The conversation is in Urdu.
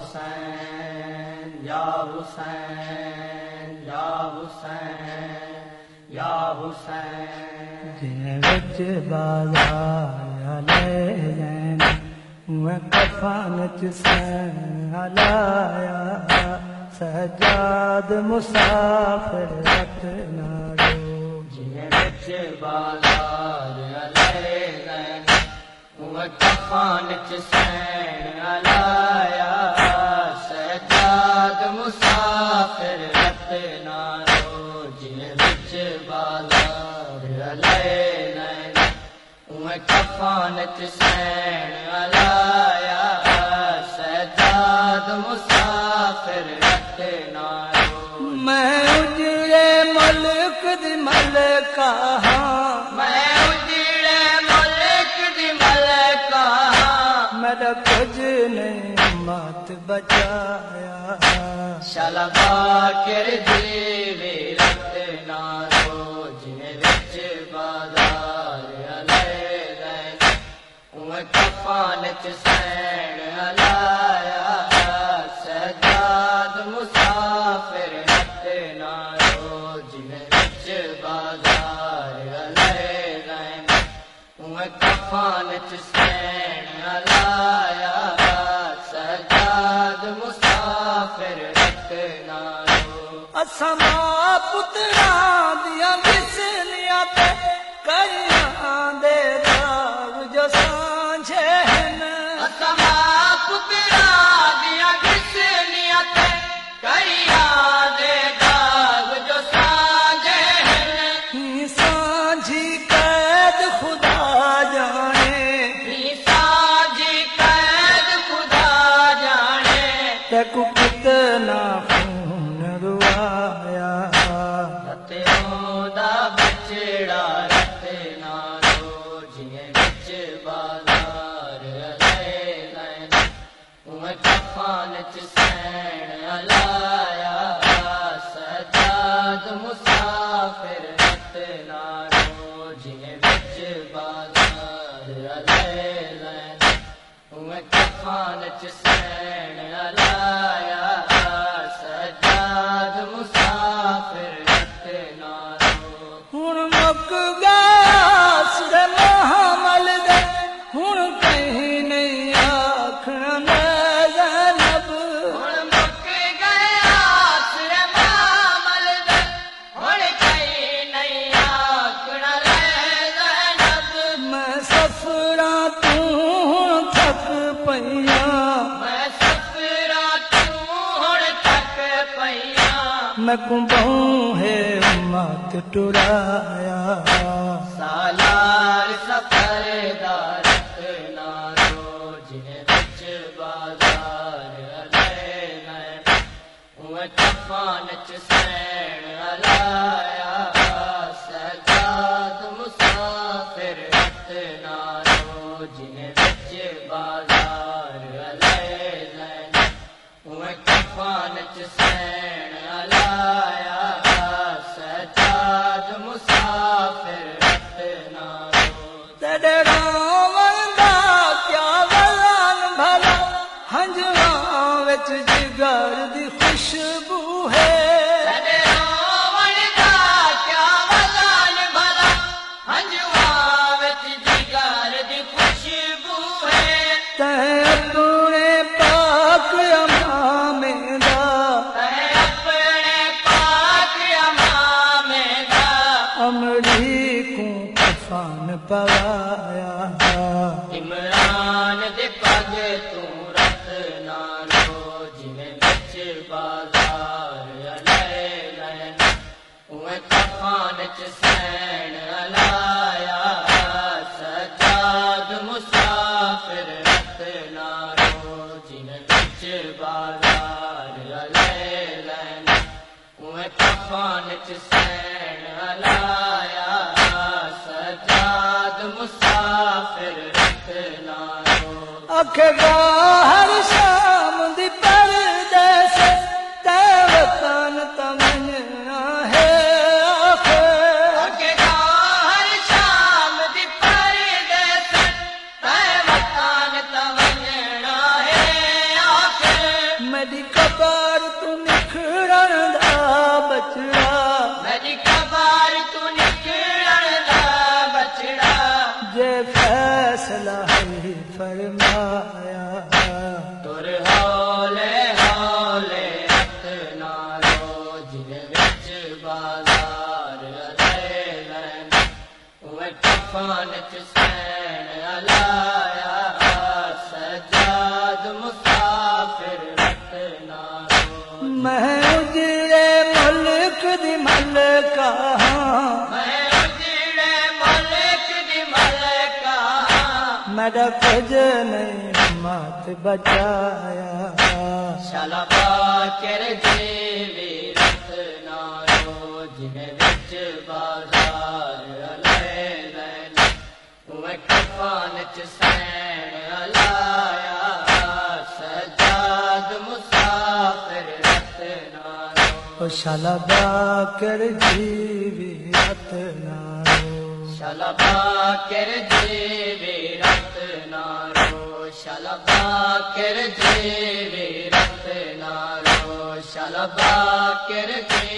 حسین، یا حسین یا حسین یا حسین۔ بچ بازار لین کفن چسین لایا سجاد مسافر رکھنا رو جنہیں بچ بازار لین میں کفان چسین لایا بچ بازار لین کفان چسین لایا سجاد مسافر رو میں اجڑے ملک دی ملکہ ہاں میں اجڑے ملک دی ملکہ میرا کچھ نہیں مات بچایا شلبا کر دیوی رت اوہ سین لایا سجاد مسافر رت نارو جنہیں وچ بازار علیہ لین اوہ کفان سین لایا جانے تے کو کتنا خون روایا دا بچڑا جیے بچ بازار کفان چ سین سجاد مسافر رت نارو، جیے بچ بازار کفان چ سین ہن گا۔ میں کنبوں ہے مات ٹرایا سالار سفر دارت نارو جنہیں بچ بازار۔ علیہ لین سین علایا سجاد مسافر رت نارو جنہیں بچ پوایا عمران دے پگ تو رت نانو جویں وچ بازار علے کفان چ سین علایا سجاد رت نانو جویں وچ بازار علے کفان چ کے اکھ ہر میرا کج نہیں مات بچایا۔ شلبا کر جیوی رت نارو جن وچ بازار لے لین۔ وہ کفان چ سین الایا سجاد مسافر رت نارو او شالا با کر جیوی رت نارو شلبا کر جیوی رت نارو شلبا کر جیوی رت نارو شلبا کر جے